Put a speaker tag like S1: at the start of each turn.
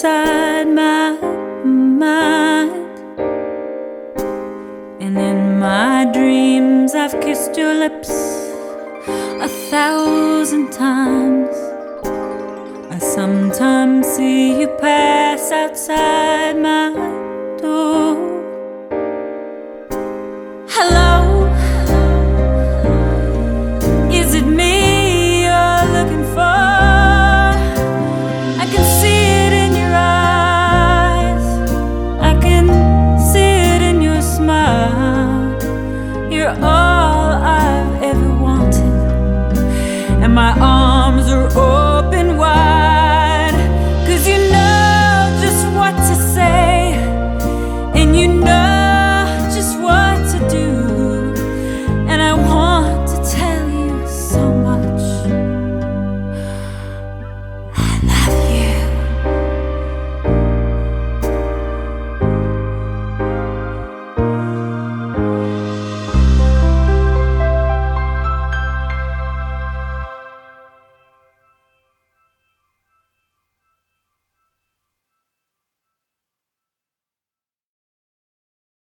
S1: inside my mind. And in my dreams, I've kissed your lips a thousand times. I sometimes see you pass outside all I've ever wanted, and my arms are open.